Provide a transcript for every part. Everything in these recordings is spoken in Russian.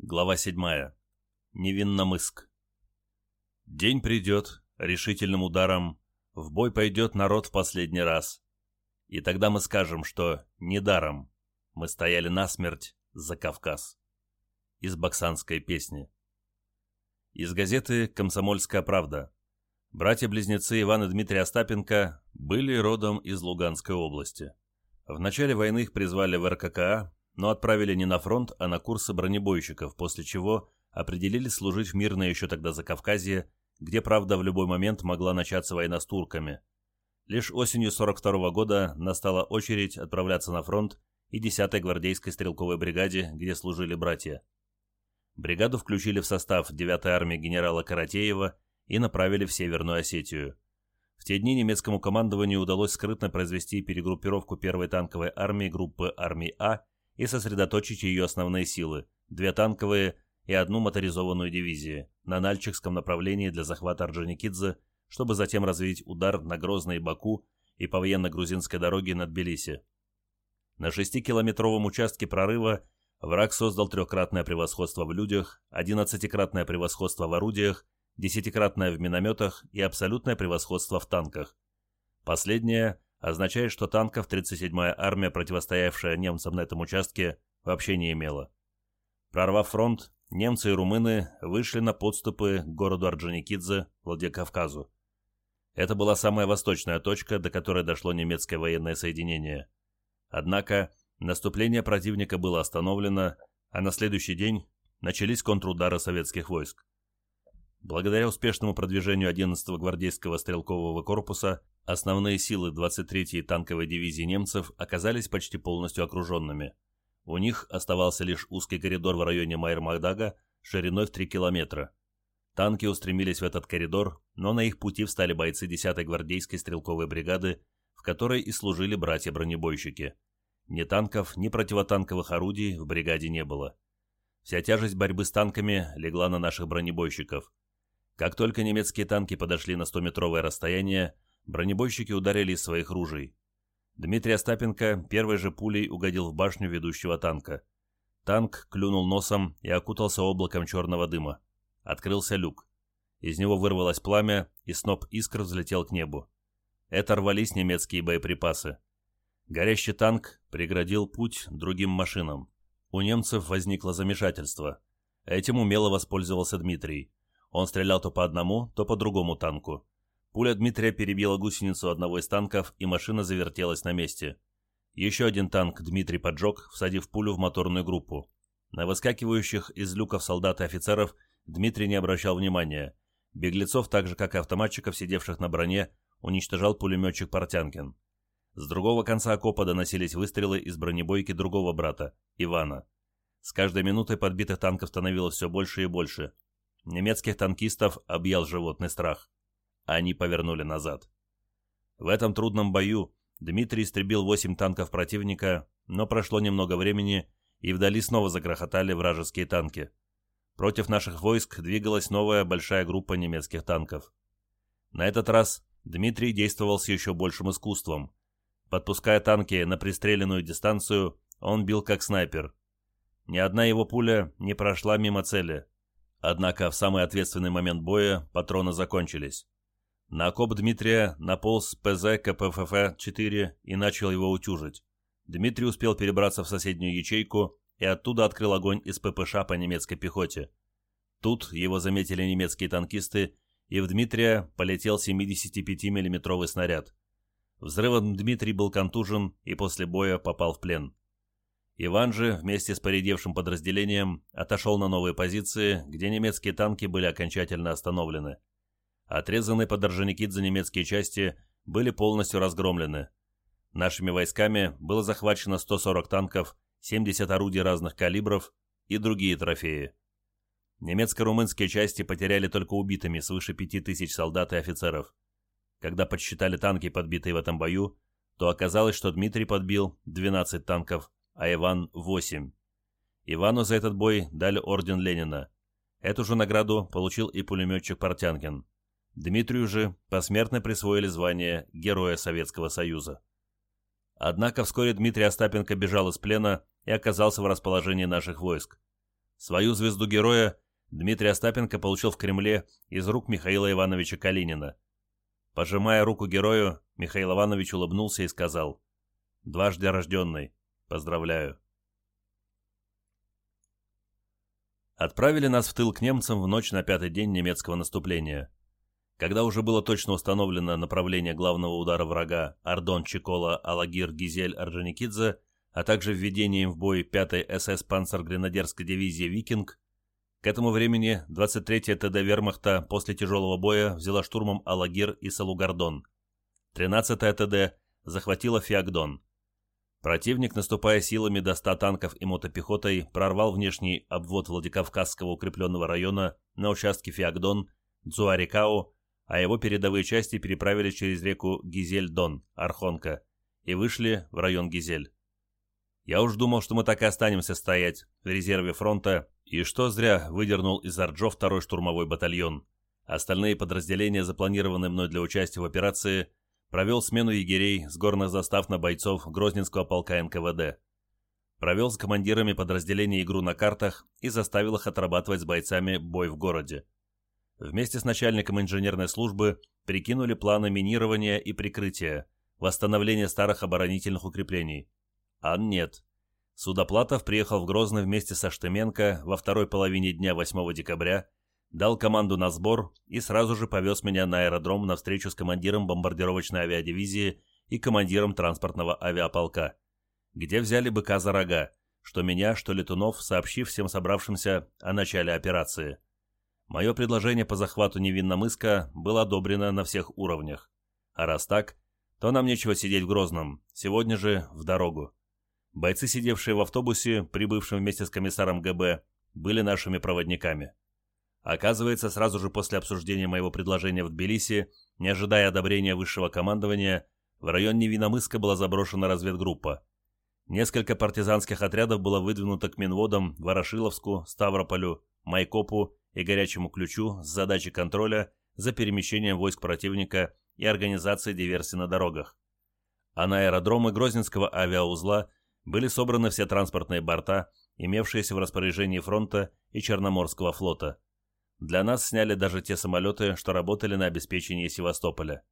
Глава 7. Невинномыск. День придет, решительным ударом, в бой пойдет народ в последний раз. И тогда мы скажем, что недаром мы стояли насмерть за Кавказ. Из боксанской песни. Из газеты «Комсомольская правда». Братья-близнецы Иван и Дмитрий Остапенко были родом из Луганской области. В начале войны их призвали в РККА, но отправили не на фронт, а на курсы бронебойщиков, после чего определились служить в мирное еще тогда Закавказье, где, правда, в любой момент могла начаться война с турками. Лишь осенью 42 -го года настала очередь отправляться на фронт и 10-й гвардейской стрелковой бригаде, где служили братья. Бригаду включили в состав 9-й армии генерала Каратеева и направили в Северную Осетию. В те дни немецкому командованию удалось скрытно произвести перегруппировку 1-й танковой армии группы армий А и сосредоточить ее основные силы, две танковые и одну моторизованную дивизию, на Нальчикском направлении для захвата Орджоникидзе, чтобы затем развить удар на Грозный Баку и по военно-грузинской дороге над Тбилиси. На шестикилометровом участке прорыва враг создал трехкратное превосходство в людях, одиннадцатикратное превосходство в орудиях, десятикратное в минометах и абсолютное превосходство в танках. Последнее означает, что танков 37-я армия, противостоявшая немцам на этом участке, вообще не имела. Прорвав фронт, немцы и румыны вышли на подступы к городу Орджоникидзе, Владикавказу. Это была самая восточная точка, до которой дошло немецкое военное соединение. Однако наступление противника было остановлено, а на следующий день начались контрудары советских войск. Благодаря успешному продвижению 11-го гвардейского стрелкового корпуса Основные силы 23-й танковой дивизии немцев оказались почти полностью окруженными. У них оставался лишь узкий коридор в районе Майер-Магдага шириной в 3 километра. Танки устремились в этот коридор, но на их пути встали бойцы 10-й гвардейской стрелковой бригады, в которой и служили братья-бронебойщики. Ни танков, ни противотанковых орудий в бригаде не было. Вся тяжесть борьбы с танками легла на наших бронебойщиков. Как только немецкие танки подошли на 100-метровое расстояние, Бронебойщики ударили из своих ружей. Дмитрий Остапенко первой же пулей угодил в башню ведущего танка. Танк клюнул носом и окутался облаком черного дыма. Открылся люк. Из него вырвалось пламя, и сноп искр взлетел к небу. Это рвались немецкие боеприпасы. Горящий танк преградил путь другим машинам. У немцев возникло замешательство. Этим умело воспользовался Дмитрий. Он стрелял то по одному, то по другому танку. Пуля Дмитрия перебила гусеницу одного из танков, и машина завертелась на месте. Еще один танк Дмитрий поджег, всадив пулю в моторную группу. На выскакивающих из люков солдат и офицеров Дмитрий не обращал внимания. Беглецов, так же как и автоматчиков, сидевших на броне, уничтожал пулеметчик Портянкин. С другого конца окопа доносились выстрелы из бронебойки другого брата, Ивана. С каждой минутой подбитых танков становилось все больше и больше. Немецких танкистов объял животный страх они повернули назад. В этом трудном бою Дмитрий истребил восемь танков противника, но прошло немного времени, и вдали снова загрохотали вражеские танки. Против наших войск двигалась новая большая группа немецких танков. На этот раз Дмитрий действовал с еще большим искусством. Подпуская танки на пристреленную дистанцию, он бил как снайпер. Ни одна его пуля не прошла мимо цели. Однако в самый ответственный момент боя патроны закончились. На окоп Дмитрия наполз ПЗ КПФФ-4 и начал его утюжить. Дмитрий успел перебраться в соседнюю ячейку и оттуда открыл огонь из ППШ по немецкой пехоте. Тут его заметили немецкие танкисты, и в Дмитрия полетел 75 миллиметровый снаряд. Взрывом Дмитрий был контужен и после боя попал в плен. Иван же вместе с поредевшим подразделением отошел на новые позиции, где немецкие танки были окончательно остановлены. Отрезанные под Орджоникидзе немецкие части были полностью разгромлены. Нашими войсками было захвачено 140 танков, 70 орудий разных калибров и другие трофеи. Немецко-румынские части потеряли только убитыми свыше 5000 солдат и офицеров. Когда подсчитали танки, подбитые в этом бою, то оказалось, что Дмитрий подбил 12 танков, а Иван – 8. Ивану за этот бой дали орден Ленина. Эту же награду получил и пулеметчик Портянкин. Дмитрию же посмертно присвоили звание Героя Советского Союза. Однако вскоре Дмитрий Остапенко бежал из плена и оказался в расположении наших войск. Свою звезду героя Дмитрий Остапенко получил в Кремле из рук Михаила Ивановича Калинина. Пожимая руку герою, Михаил Иванович улыбнулся и сказал «Дважды рожденный, поздравляю». Отправили нас в тыл к немцам в ночь на пятый день немецкого наступления. Когда уже было точно установлено направление главного удара врага Ардон, Чикола, Алагир, Гизель, Орджоникидзе, а также введение им в бой 5-й СС панцергренадерской дивизии «Викинг», к этому времени 23-я ТД Вермахта после тяжелого боя взяла штурмом Алагир и Салугардон. 13-я ТД захватила Фиагдон. Противник, наступая силами до 100 танков и мотопехотой, прорвал внешний обвод Владикавказского укрепленного района на участке Фиагдон, Дзуарикао, а его передовые части переправились через реку Гизель-Дон, Архонка, и вышли в район Гизель. Я уж думал, что мы так и останемся стоять в резерве фронта, и что зря выдернул из Арджо второй штурмовой батальон. Остальные подразделения, запланированные мной для участия в операции, провел смену егерей с горных застав на бойцов Грозненского полка НКВД. Провел с командирами подразделений игру на картах и заставил их отрабатывать с бойцами бой в городе. Вместе с начальником инженерной службы прикинули планы минирования и прикрытия, восстановления старых оборонительных укреплений. А нет. Судоплатов приехал в Грозный вместе со Штеменко во второй половине дня 8 декабря, дал команду на сбор и сразу же повез меня на аэродром на встречу с командиром бомбардировочной авиадивизии и командиром транспортного авиаполка, где взяли быка за рога, что меня, что Летунов, сообщив всем собравшимся о начале операции. Мое предложение по захвату Невинномыска было одобрено на всех уровнях. А раз так, то нам нечего сидеть в Грозном, сегодня же в дорогу. Бойцы, сидевшие в автобусе, прибывшем вместе с комиссаром ГБ, были нашими проводниками. Оказывается, сразу же после обсуждения моего предложения в Тбилиси, не ожидая одобрения высшего командования, в район Невиномыска была заброшена разведгруппа. Несколько партизанских отрядов было выдвинуто к Минводам, Ворошиловску, Ставрополю, Майкопу и Горячему Ключу с задачей контроля за перемещением войск противника и организацией диверсий на дорогах. А на аэродромы Грозненского авиаузла были собраны все транспортные борта, имевшиеся в распоряжении фронта и Черноморского флота. Для нас сняли даже те самолеты, что работали на обеспечении Севастополя.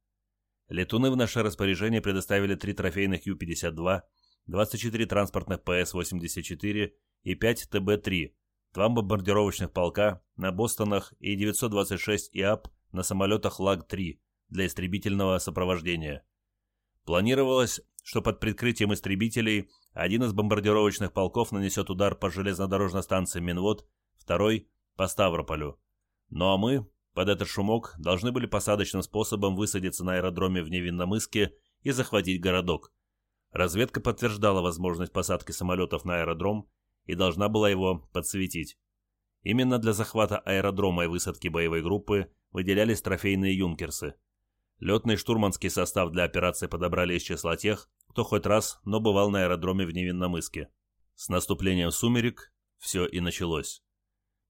Летуны в наше распоряжение предоставили три трофейных Ю-52, 24 транспортных ПС-84 и 5 ТБ-3, два бомбардировочных полка на Бостонах и 926 ИАП на самолетах ЛАГ-3 для истребительного сопровождения. Планировалось, что под прикрытием истребителей один из бомбардировочных полков нанесет удар по железнодорожной станции Минвод, второй – по Ставрополю. Ну а мы, под этот шумок, должны были посадочным способом высадиться на аэродроме в Невинномыске и захватить городок. Разведка подтверждала возможность посадки самолетов на аэродром и должна была его подсветить. Именно для захвата аэродрома и высадки боевой группы выделялись трофейные юнкерсы. Летный штурманский состав для операции подобрали из числа тех, кто хоть раз, но бывал на аэродроме в Невинномыске. С наступлением сумерек все и началось.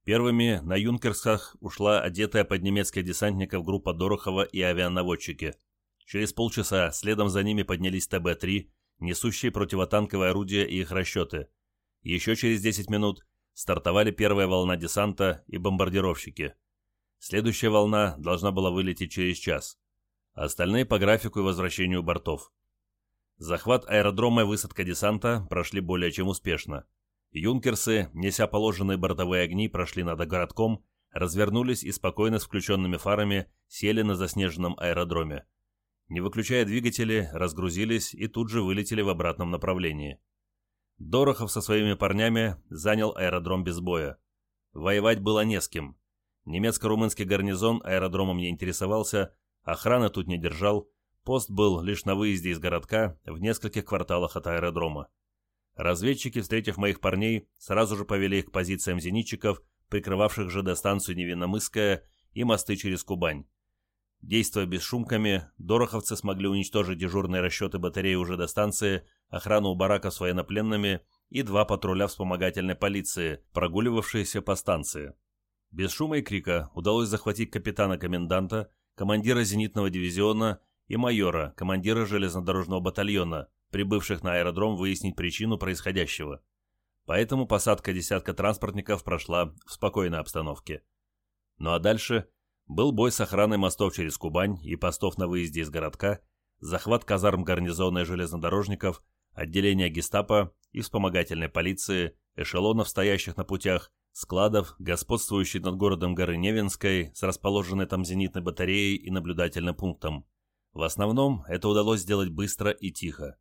Первыми на юнкерсах ушла одетая под немецких десантников группа Дорохова и авианаводчики. Через полчаса следом за ними поднялись ТБ-3, несущие противотанковые орудия и их расчеты. Еще через 10 минут стартовали первая волна десанта и бомбардировщики. Следующая волна должна была вылететь через час. Остальные по графику и возвращению бортов. Захват аэродрома и высадка десанта прошли более чем успешно. Юнкерсы, неся положенные бортовые огни, прошли над городком, развернулись и спокойно с включенными фарами сели на заснеженном аэродроме. Не выключая двигатели, разгрузились и тут же вылетели в обратном направлении. Дорохов со своими парнями занял аэродром без боя. Воевать было не с кем. Немецко-румынский гарнизон аэродромом не интересовался, охраны тут не держал, Пост был лишь на выезде из городка, в нескольких кварталах от аэродрома. Разведчики, встретив моих парней, сразу же повели их к позициям зенитчиков, прикрывавших ЖД-станцию Невинномысская и мосты через Кубань. Действуя бесшумками, дороховцы смогли уничтожить дежурные расчеты батареи у ЖД-станции, охрану у бараков с военнопленными и два патруля вспомогательной полиции, прогуливавшиеся по станции. Без шума и крика удалось захватить капитана-коменданта, командира зенитного дивизиона и майора, командира железнодорожного батальона, прибывших на аэродром выяснить причину происходящего. Поэтому посадка десятка транспортников прошла в спокойной обстановке. Ну а дальше был бой с охраной мостов через Кубань и постов на выезде из городка, захват казарм гарнизона и железнодорожников, отделения гестапо и вспомогательной полиции, эшелонов, стоящих на путях, складов, господствующей над городом горы Невинской с расположенной там зенитной батареей и наблюдательным пунктом. В основном это удалось сделать быстро и тихо.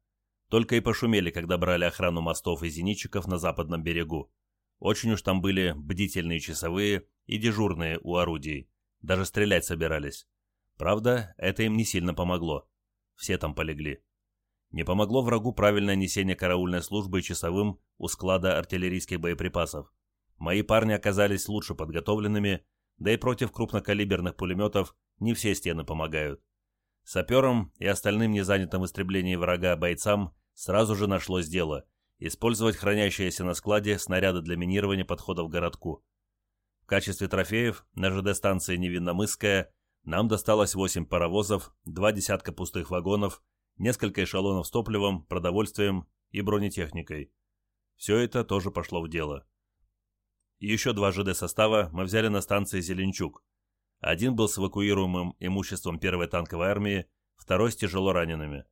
Только и пошумели, когда брали охрану мостов и зенитчиков на западном берегу. Очень уж там были бдительные часовые и дежурные у орудий. Даже стрелять собирались. Правда, это им не сильно помогло. Все там полегли. Не помогло врагу правильное несение караульной службы часовым у склада артиллерийских боеприпасов. Мои парни оказались лучше подготовленными, да и против крупнокалиберных пулеметов не все стены помогают. Саперам и остальным незанятым в истреблении врага бойцам сразу же нашлось дело – использовать хранящиеся на складе снаряды для минирования подходов к городку. В качестве трофеев на ЖД-станции Невинномысская нам досталось 8 паровозов, два десятка пустых вагонов, несколько эшелонов с топливом, продовольствием и бронетехникой. Все это тоже пошло в дело. Еще два ЖД-состава мы взяли на станции Зеленчук. Один был с эвакуируемым имуществом первой танковой армии, второй с тяжело ранеными.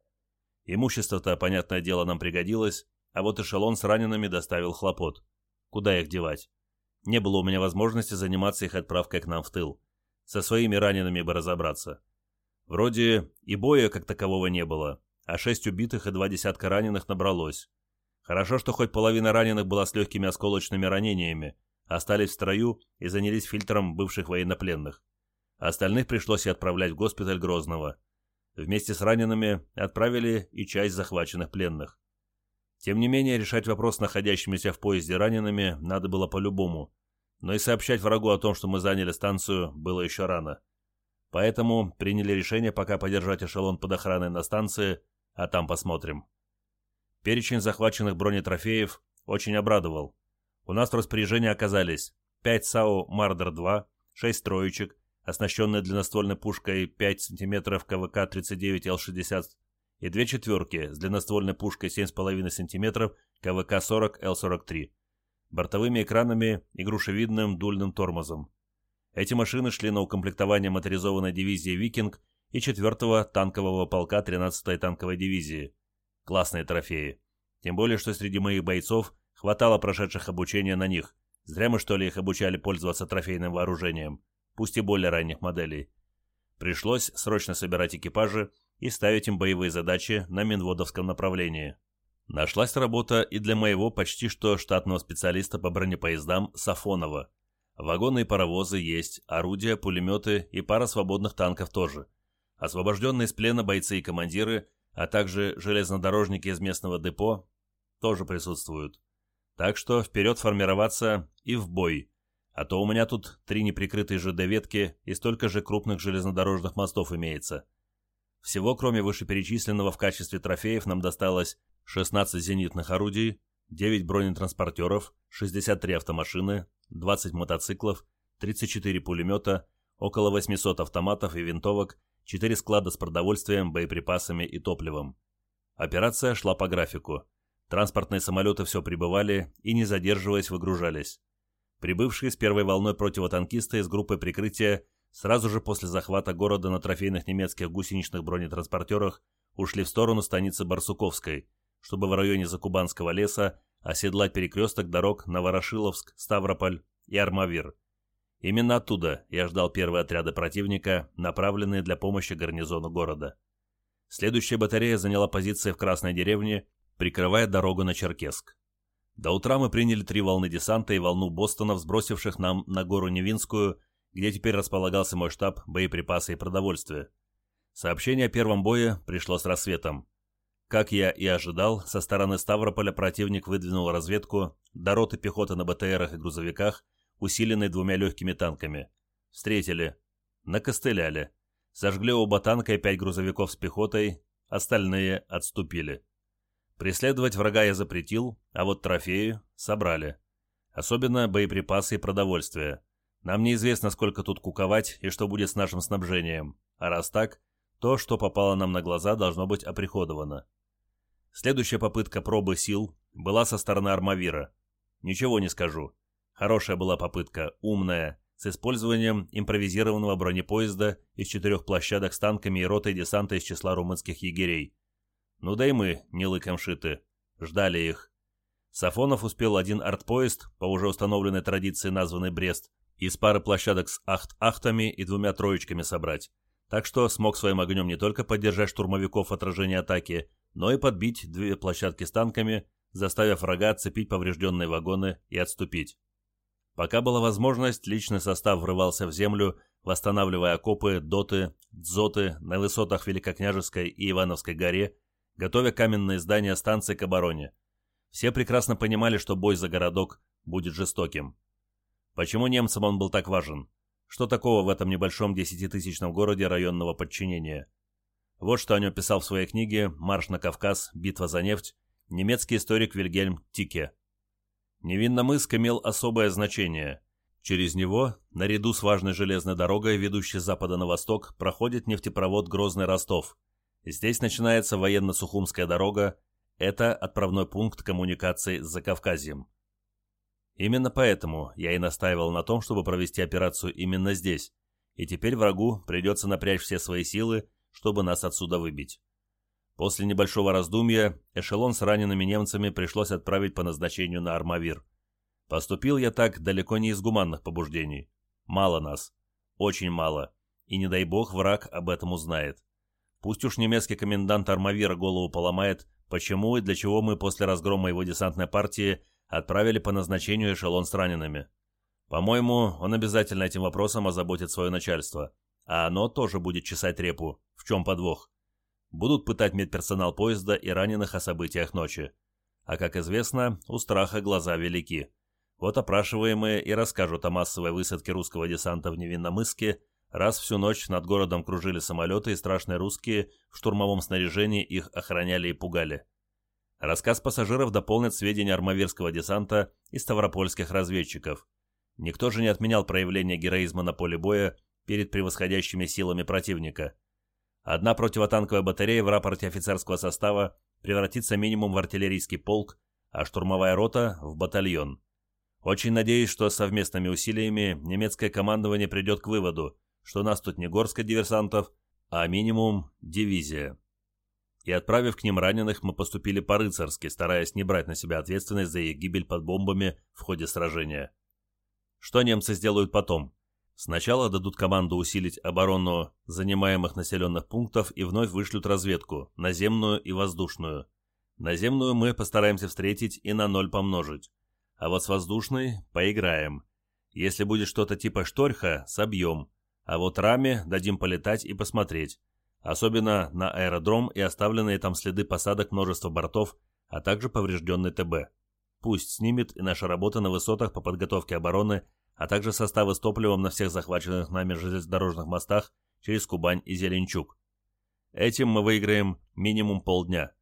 Имущество-то, понятное дело, нам пригодилось, а вот эшелон с ранеными доставил хлопот. Куда их девать? Не было у меня возможности заниматься их отправкой к нам в тыл. Со своими ранеными бы разобраться. Вроде и боя как такового не было, а шесть убитых и два десятка раненых набралось. Хорошо, что хоть половина раненых была с легкими осколочными ранениями, остались в строю и занялись фильтром бывших военнопленных. Остальных пришлось и отправлять в госпиталь Грозного. Вместе с ранеными отправили и часть захваченных пленных. Тем не менее, решать вопрос с находящимися в поезде ранеными надо было по-любому. Но и сообщать врагу о том, что мы заняли станцию, было еще рано. Поэтому приняли решение пока подержать эшелон под охраной на станции, а там посмотрим. Перечень захваченных бронетрофеев очень обрадовал. У нас в распоряжении оказались 5 САУ «Мардер-2», 6 троечек, оснащенные длинноствольной пушкой 5 см КВК-39 Л-60 и две четверки с длинноствольной пушкой 7,5 см КВК-40 Л-43, бортовыми экранами и грушевидным дульным тормозом. Эти машины шли на укомплектование моторизованной дивизии «Викинг» и 4-го танкового полка 13-й танковой дивизии. Классные трофеи. Тем более, что среди моих бойцов – Хватало прошедших обучения на них. Зря мы, что ли, их обучали пользоваться трофейным вооружением, пусть и более ранних моделей. Пришлось срочно собирать экипажи и ставить им боевые задачи на Минводовском направлении. Нашлась работа и для моего почти что штатного специалиста по бронепоездам Сафонова. Вагоны и паровозы есть, орудия, пулеметы и пара свободных танков тоже. Освобожденные из плена бойцы и командиры, а также железнодорожники из местного депо тоже присутствуют. Так что вперед формироваться и в бой. А то у меня тут три неприкрытые ЖД-ветки и столько же крупных железнодорожных мостов имеется. Всего, кроме вышеперечисленного в качестве трофеев, нам досталось 16 зенитных орудий, 9 бронетранспортеров, 63 автомашины, 20 мотоциклов, 34 пулемета, около 800 автоматов и винтовок, 4 склада с продовольствием, боеприпасами и топливом. Операция шла по графику. Транспортные самолеты все прибывали и, не задерживаясь, выгружались. Прибывшие с первой волной противотанкисты из группы прикрытия сразу же после захвата города на трофейных немецких гусеничных бронетранспортерах ушли в сторону станицы Барсуковской, чтобы в районе Закубанского леса оседлать перекресток дорог на Ворошиловск, Ставрополь и Армавир. Именно оттуда я ждал первые отряды противника, направленные для помощи гарнизону города. Следующая батарея заняла позиции в Красной деревне прикрывая дорогу на Черкесск. До утра мы приняли три волны десанта и волну Бостонов, сбросивших нам на гору Невинскую, где теперь располагался мой штаб, боеприпасы и продовольствие. Сообщение о первом бое пришло с рассветом. Как я и ожидал, со стороны Ставрополя противник выдвинул разведку до роты пехоты на БТРах и грузовиках, усиленной двумя легкими танками. Встретили. Накостыляли. Сожгли оба танка и пять грузовиков с пехотой, остальные отступили. Преследовать врага я запретил, а вот трофеи собрали. Особенно боеприпасы и продовольствие. Нам неизвестно, сколько тут куковать и что будет с нашим снабжением. А раз так, то, что попало нам на глаза, должно быть оприходовано. Следующая попытка пробы сил была со стороны Армавира. Ничего не скажу. Хорошая была попытка, умная, с использованием импровизированного бронепоезда из четырех площадок с танками и ротой десанта из числа румынских егерей. Ну да и мы, не лыком шиты, ждали их. Сафонов успел один артпоезд, по уже установленной традиции названный Брест, из пары площадок с ахт-ахтами и двумя троечками собрать. Так что смог своим огнем не только поддержать штурмовиков отражения атаки, но и подбить две площадки с танками, заставив врага отцепить поврежденные вагоны и отступить. Пока была возможность, личный состав врывался в землю, восстанавливая окопы, доты, дзоты на высотах Великокняжеской и Ивановской горе, готовя каменные здания станции к обороне. Все прекрасно понимали, что бой за городок будет жестоким. Почему немцам он был так важен? Что такого в этом небольшом десятитысячном городе районного подчинения? Вот что о нем писал в своей книге «Марш на Кавказ. Битва за нефть» немецкий историк Вильгельм Тике. Невинномыск имел особое значение. Через него, наряду с важной железной дорогой, ведущей с запада на восток, проходит нефтепровод Грозный-Ростов. Здесь начинается военно-сухумская дорога, это отправной пункт коммуникации с Закавказьем. Именно поэтому я и настаивал на том, чтобы провести операцию именно здесь, и теперь врагу придется напрячь все свои силы, чтобы нас отсюда выбить. После небольшого раздумья эшелон с ранеными немцами пришлось отправить по назначению на Армавир. Поступил я так далеко не из гуманных побуждений. Мало нас. Очень мало. И не дай бог враг об этом узнает. Пусть уж немецкий комендант Армавира голову поломает, почему и для чего мы после разгрома его десантной партии отправили по назначению эшелон с ранеными. По-моему, он обязательно этим вопросом озаботит свое начальство. А оно тоже будет чесать репу. В чем подвох? будут пытать медперсонал поезда и раненых о событиях ночи. А как известно, у страха глаза велики. Вот опрашиваемые и расскажут о массовой высадке русского десанта в Невинномыске, раз всю ночь над городом кружили самолеты и страшные русские в штурмовом снаряжении их охраняли и пугали. Рассказ пассажиров дополнит сведения армавирского десанта и ставропольских разведчиков. Никто же не отменял проявление героизма на поле боя перед превосходящими силами противника. Одна противотанковая батарея в рапорте офицерского состава превратится минимум в артиллерийский полк, а штурмовая рота – в батальон. Очень надеюсь, что совместными усилиями немецкое командование придет к выводу, что нас тут не горстка диверсантов, а минимум дивизия. И отправив к ним раненых, мы поступили по-рыцарски, стараясь не брать на себя ответственность за их гибель под бомбами в ходе сражения. Что немцы сделают потом? Сначала дадут команду усилить оборону занимаемых населенных пунктов и вновь вышлют разведку, наземную и воздушную. Наземную мы постараемся встретить и на ноль помножить. А вот с воздушной поиграем. Если будет что-то типа шторха, собьем. А вот раме дадим полетать и посмотреть. Особенно на аэродром и оставленные там следы посадок множества бортов, а также поврежденный ТБ. Пусть снимет и наша работа на высотах по подготовке обороны а также составы с топливом на всех захваченных нами железнодорожных мостах через Кубань и Зеленчук. Этим мы выиграем минимум полдня.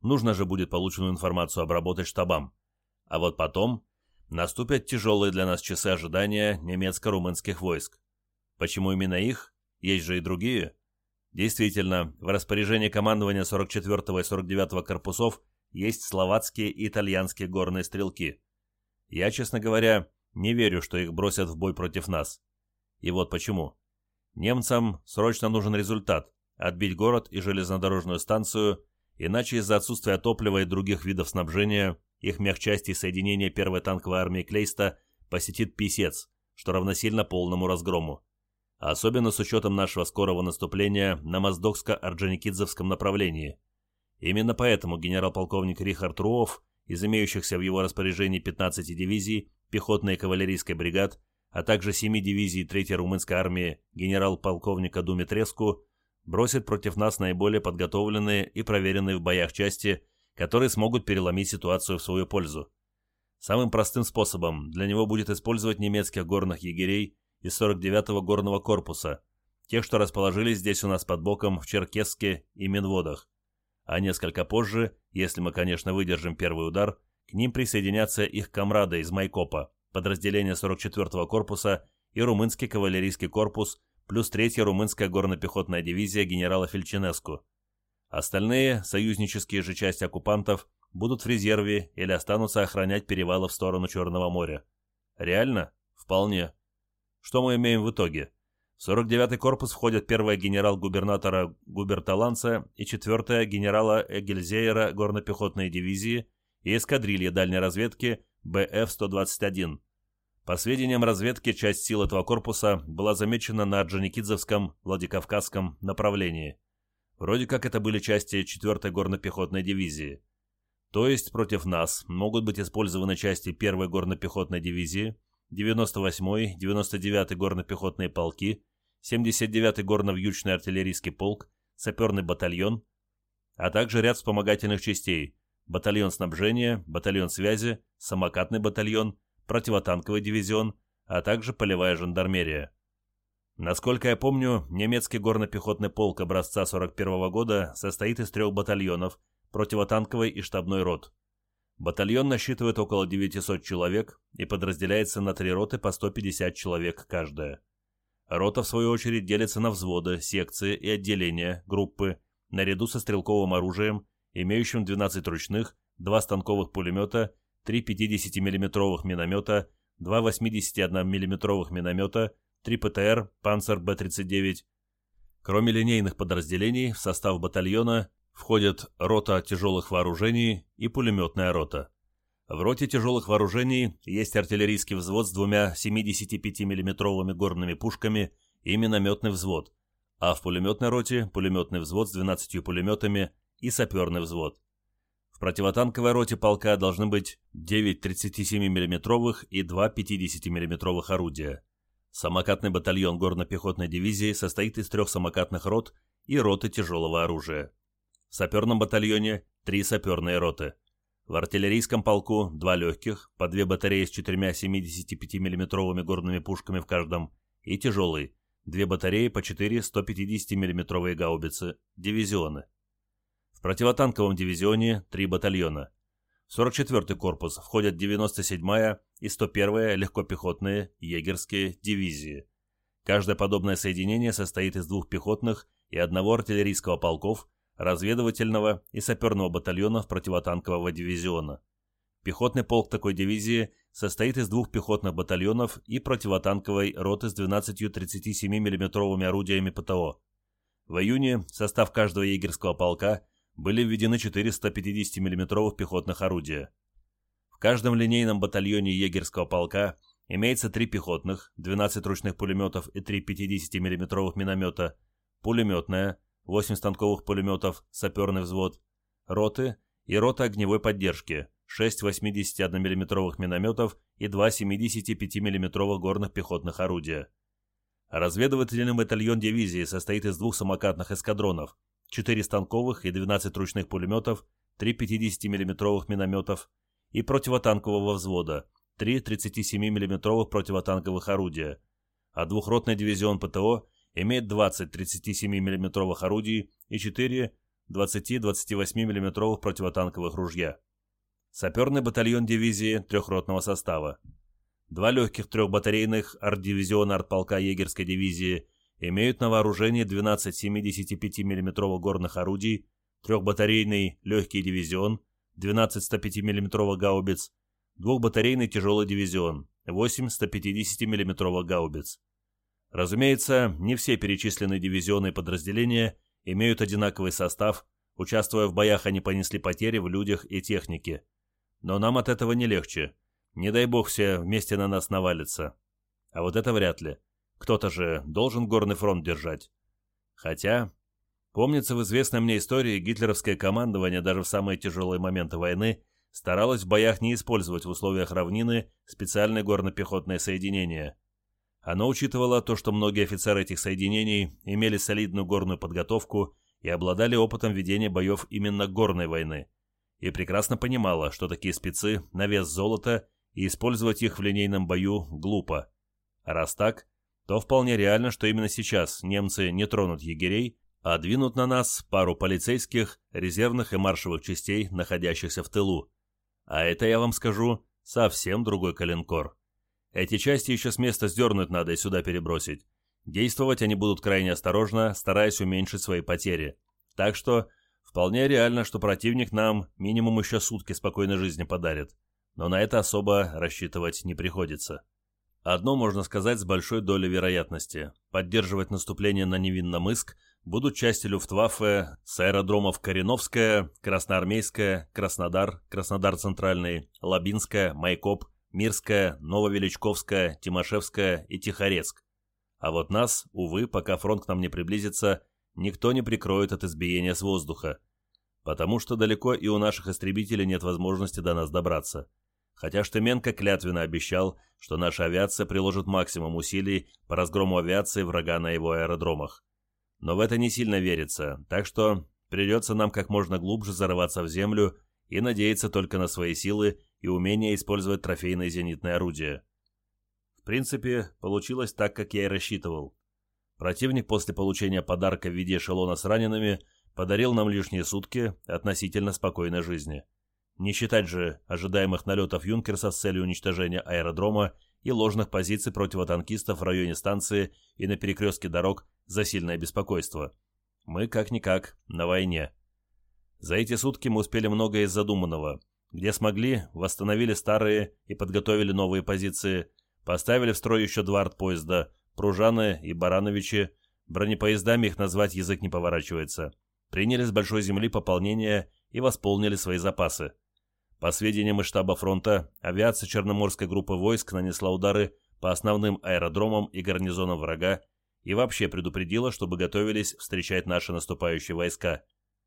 Нужно же будет полученную информацию обработать штабам. А вот потом наступят тяжелые для нас часы ожидания немецко-румынских войск. Почему именно их? Есть же и другие. Действительно, в распоряжении командования 44-го и 49-го корпусов есть словацкие и итальянские горные стрелки. Я, честно говоря, не верю, что их бросят в бой против нас. И вот почему. Немцам срочно нужен результат – отбить город и железнодорожную станцию, иначе из-за отсутствия топлива и других видов снабжения их мягчасти соединения первой танковой армии Клейста посетит писец, что равносильно полному разгрому. Особенно с учетом нашего скорого наступления на Моздокско-Орджоникидзевском направлении. Именно поэтому генерал-полковник Рихард Руов из имеющихся в его распоряжении 15 дивизий пехотной и кавалерийской бригад, а также семи дивизий 3-й румынской армии генерал-полковника Думитреску бросит против нас наиболее подготовленные и проверенные в боях части, которые смогут переломить ситуацию в свою пользу. Самым простым способом для него будет использовать немецких горных егерей из 49-го горного корпуса, тех, что расположились здесь у нас под боком в Черкесске и Минводах. А несколько позже, если мы, конечно, выдержим первый удар, к ним присоединятся их комрады из Майкопа, подразделение 44-го корпуса и румынский кавалерийский корпус, плюс 3-я румынская горно-пехотная дивизия генерала Фельчинеску. Остальные, союзнические же части оккупантов, будут в резерве или останутся охранять перевалы в сторону Черного моря. Реально? Вполне. Что мы имеем в итоге? В 49-й корпус входят первая генерал-губернатора Губерталанца и четвертая генерала Эгельзейера горно-пехотной дивизии и эскадрилья дальней разведки БФ-121. По сведениям разведки, часть сил этого корпуса была замечена на Орджоникидзевском, Владикавказском направлении. Вроде как это были части 4-й горно-пехотной дивизии. То есть против нас могут быть использованы части 1-й горно-пехотной дивизии, 98-й, 99-й горно-пехотные полки, 79-й горно-вьючный артиллерийский полк, саперный батальон, а также ряд вспомогательных частей, батальон снабжения, батальон связи, самокатный батальон, противотанковый дивизион, а также полевая жандармерия. Насколько я помню, немецкий горно-пехотный полк образца 41 -го года состоит из трех батальонов, противотанковой и штабной рот. Батальон насчитывает около 900 человек и подразделяется на три роты по 150 человек каждая. Рота, в свою очередь, делится на взводы, секции и отделения, группы, наряду со стрелковым оружием, имеющим 12 ручных, 2 станковых пулемета, 3 50 миллиметровых миномета, 2 81 миллиметровых миномета, 3 ПТР, Панцер Б-39. Кроме линейных подразделений, в состав батальона входят рота тяжелых вооружений и пулеметная рота. В роте тяжелых вооружений есть артиллерийский взвод с двумя 75 миллиметровыми горными пушками и минометный взвод, а в пулеметной роте пулеметный взвод с 12 пулеметами и саперный взвод. В противотанковой роте полка должны быть 9 37 миллиметровых и 2 50 миллиметровых орудия. Самокатный батальон горно-пехотной дивизии состоит из трех самокатных рот и роты тяжелого оружия. Саперном батальоне три саперные роты. В артиллерийском полку два легких, по две батареи с четырьмя 75 миллиметровыми горными пушками в каждом, и тяжелый, две батареи по четыре 150 миллиметровые гаубицы, дивизионы. В противотанковом дивизионе три батальона. В 44-й корпус входят 97-я и 101-я легкопехотные егерские дивизии. Каждое подобное соединение состоит из двух пехотных и одного артиллерийского полков, разведывательного и саперного батальонов противотанкового дивизиона. Пехотный полк такой дивизии состоит из двух пехотных батальонов и противотанковой роты с 12 37 миллиметровыми орудиями ПТО. В июне состав каждого егерского полка были введены 450 миллиметровых пехотных орудия. В каждом линейном батальоне егерского полка имеется три пехотных, 12 ручных пулеметов и три 50 миллиметровых миномета, пулеметная, 8 станковых пулеметов, саперный взвод, роты и рота огневой поддержки, 6 81 миллиметровых минометов и 2 75 миллиметровых горных пехотных орудия. Разведывательный батальон дивизии состоит из двух самокатных эскадронов, 4 станковых и 12 ручных пулеметов, 3 50 миллиметровых минометов и противотанкового взвода, 3 37 миллиметровых противотанковых орудия, а двухротный дивизион ПТО имеет 20 37 миллиметровых орудий и 4 20-28 миллиметровых противотанковых ружья. Саперный батальон дивизии трехротного состава. Два легких трехбатарейных арт-дивизиона артполка егерской дивизии имеют на вооружении 12 75 миллиметровых горных орудий, трехбатарейный легкий дивизион, 12 105 миллиметровых гаубиц, двухбатарейный тяжелый дивизион, 8 150 миллиметровых гаубиц. Разумеется, не все перечисленные дивизионы и подразделения имеют одинаковый состав, участвуя в боях они понесли потери в людях и технике. Но нам от этого не легче. Не дай бог все вместе на нас навалится. А вот это вряд ли. Кто-то же должен горный фронт держать. Хотя, помнится в известной мне истории, гитлеровское командование даже в самые тяжелые моменты войны старалось в боях не использовать в условиях равнины специальные горно-пехотные соединения. Оно учитывало то, что многие офицеры этих соединений имели солидную горную подготовку и обладали опытом ведения боев именно горной войны, и прекрасно понимало, что такие спецы на вес золота и использовать их в линейном бою глупо. А раз так, то вполне реально, что именно сейчас немцы не тронут егерей, а двинут на нас пару полицейских, резервных и маршевых частей, находящихся в тылу. А это, я вам скажу, совсем другой коленкор. Эти части еще с места сдернуть надо и сюда перебросить. Действовать они будут крайне осторожно, стараясь уменьшить свои потери. Так что Вполне реально, что противник нам минимум еще сутки спокойной жизни подарит, но на это особо рассчитывать не приходится. Одно можно сказать с большой долей вероятности. Поддерживать наступление на Невинномыск будут части Люфтваффе с аэродромов Кореновская, Красноармейская, Краснодар, Краснодар-Центральный, Лабинская, Майкоп, Мирская, Нововеличковская, Тимошевская и Тихорецк. А вот нас, увы, пока фронт к нам не приблизится, никто не прикроет от избиения с воздуха, потому что далеко и у наших истребителей нет возможности до нас добраться. Хотя Штеменко клятвенно обещал, что наша авиация приложит максимум усилий по разгрому авиации врага на его аэродромах. Но в это не сильно верится, так что придется нам как можно глубже зарываться в землю и надеяться только на свои силы и умение использовать трофейные зенитные орудия. В принципе, получилось так, как я и рассчитывал. Противник после получения подарка в виде эшелона с ранеными подарил нам лишние сутки относительно спокойной жизни. Не считать же ожидаемых налетов Юнкерса с целью уничтожения аэродрома и ложных позиций противотанкистов в районе станции и на перекрестке дорог за сильное беспокойство. Мы, как-никак, на войне. За эти сутки мы успели многое из задуманного. Где смогли, восстановили старые и подготовили новые позиции, поставили в строй еще два артпоезда, Пружаны и Барановичи, бронепоездами их назвать язык не поворачивается, приняли с большой земли пополнение и восполнили свои запасы. По сведениям из штаба фронта, авиация Черноморской группы войск нанесла удары по основным аэродромам и гарнизонам врага и вообще предупредила, чтобы готовились встречать наши наступающие войска.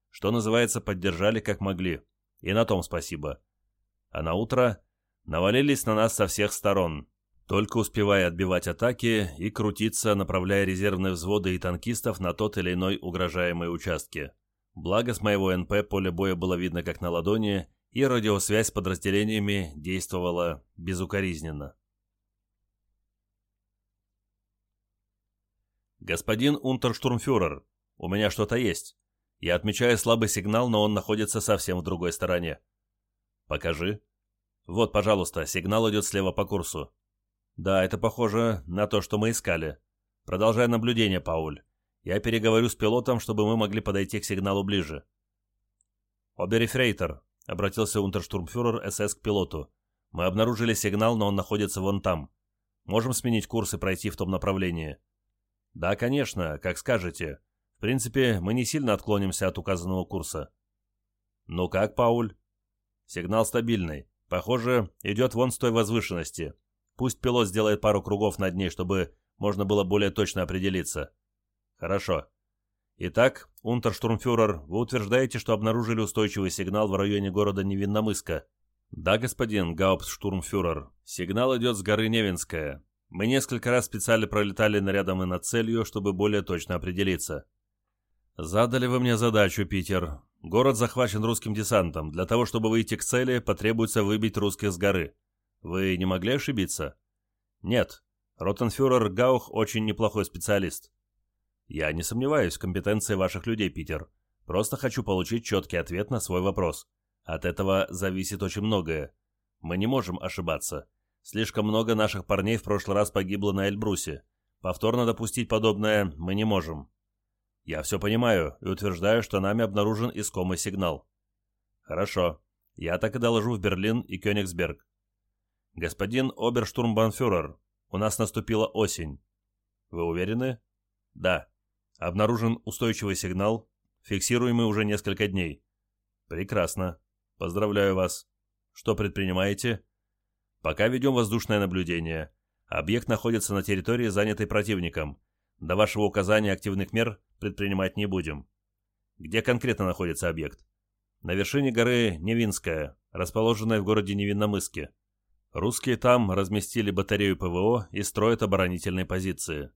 Что называется, поддержали как могли. И на том спасибо. А на утро навалились на нас со всех сторон, только успевая отбивать атаки и крутиться, направляя резервные взводы и танкистов на тот или иной угрожаемый участки. Благо с моего НП поле боя было видно как на ладони, и радиосвязь с подразделениями действовала безукоризненно. «Господин унтерштурмфюрер, у меня что-то есть. Я отмечаю слабый сигнал, но он находится совсем в другой стороне». «Покажи». «Вот, пожалуйста, сигнал идет слева по курсу». «Да, это похоже на то, что мы искали. Продолжай наблюдение, Пауль. Я переговорю с пилотом, чтобы мы могли подойти к сигналу ближе». «Оберифрейтер», — обратился унтерштурмфюрер СС к пилоту. «Мы обнаружили сигнал, но он находится вон там. Можем сменить курс и пройти в том направлении». «Да, конечно, как скажете. В принципе, мы не сильно отклонимся от указанного курса». «Ну как, Пауль?» «Сигнал стабильный. Похоже, идет вон с той возвышенности. Пусть пилот сделает пару кругов над ней, чтобы можно было более точно определиться». «Хорошо. Итак, унтерштурмфюрер, вы утверждаете, что обнаружили устойчивый сигнал в районе города Невинномыска?» «Да, господин гауптштурмфюрер. Сигнал идет с горы Невинская. Мы несколько раз специально пролетали нарядом и над целью, чтобы более точно определиться». «Задали вы мне задачу, Питер. Город захвачен русским десантом. Для того, чтобы выйти к цели, потребуется выбить русских с горы. Вы не могли ошибиться?» «Нет. Ротенфюрер Гаух очень неплохой специалист. Я не сомневаюсь в компетенции ваших людей, Питер. Просто хочу получить четкий ответ на свой вопрос. От этого зависит очень многое. Мы не можем ошибаться. Слишком много наших парней в прошлый раз погибло на Эльбрусе. Повторно допустить подобное мы не можем. Я все понимаю и утверждаю, что нами обнаружен искомый сигнал. Хорошо. Я так и доложу в Берлин и Кёнигсберг. Господин оберштурмбанфюрер, у нас наступила осень. Вы уверены? Да. Обнаружен устойчивый сигнал, фиксируемый уже несколько дней. Прекрасно. Поздравляю вас. Что предпринимаете? Пока ведем воздушное наблюдение. Объект находится на территории, занятой противником. До вашего указания активных мер предпринимать не будем. Где конкретно находится объект? На вершине горы Невинская, расположенная в городе Невинномыске. Русские там разместили батарею ПВО и строят оборонительные позиции.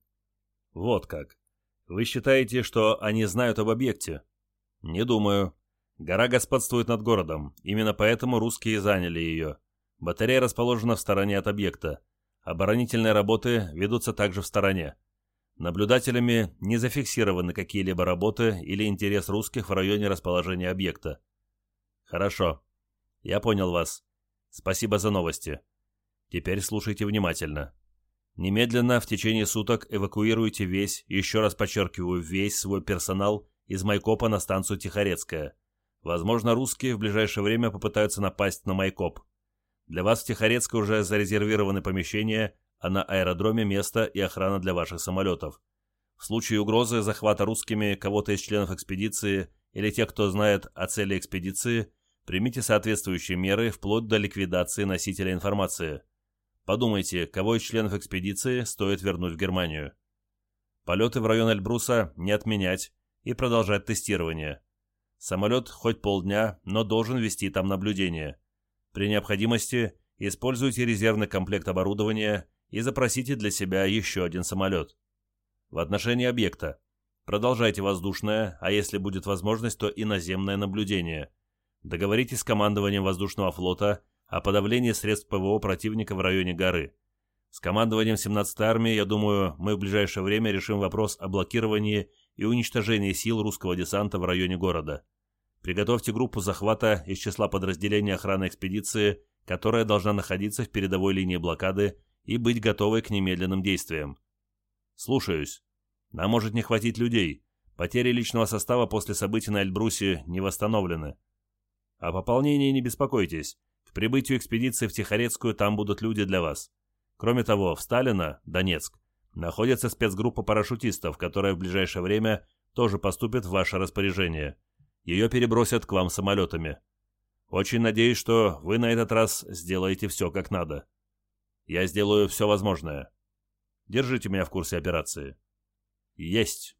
Вот как. Вы считаете, что они знают об объекте? Не думаю. Гора господствует над городом, именно поэтому русские заняли ее. Батарея расположена в стороне от объекта. Оборонительные работы ведутся также в стороне. Наблюдателями не зафиксированы какие-либо работы или интерес русских в районе расположения объекта. Хорошо. Я понял вас. Спасибо за новости. Теперь слушайте внимательно. Немедленно в течение суток эвакуируйте весь, еще раз подчеркиваю, весь свой персонал из Майкопа на станцию Тихорецкая. Возможно, русские в ближайшее время попытаются напасть на Майкоп. Для вас в Тихорецке уже зарезервированы помещения, а на аэродроме место и охрана для ваших самолетов. В случае угрозы захвата русскими кого-то из членов экспедиции или тех, кто знает о цели экспедиции, примите соответствующие меры вплоть до ликвидации носителя информации. Подумайте, кого из членов экспедиции стоит вернуть в Германию. Полеты в район Эльбруса не отменять и продолжать тестирование. Самолет хоть полдня, но должен вести там наблюдение. При необходимости используйте резервный комплект оборудования и запросите для себя еще один самолет. В отношении объекта. Продолжайте воздушное, а если будет возможность, то и наземное наблюдение. Договоритесь с командованием воздушного флота о подавлении средств ПВО противника в районе горы. С командованием 17-й армии, я думаю, мы в ближайшее время решим вопрос о блокировании и уничтожении сил русского десанта в районе города. Приготовьте группу захвата из числа подразделений охраны экспедиции, которая должна находиться в передовой линии блокады и быть готовой к немедленным действиям. Слушаюсь. Нам может не хватить людей. Потери личного состава после событий на Эльбрусе не восстановлены. О пополнении не беспокойтесь. К прибытию экспедиции в Тихорецкую там будут люди для вас. Кроме того, в Сталино, Донецк, находится спецгруппа парашютистов, которая в ближайшее время тоже поступит в ваше распоряжение. Ее перебросят к вам самолетами. Очень надеюсь, что вы на этот раз сделаете все как надо. Я сделаю все возможное. Держите меня в курсе операции. Есть.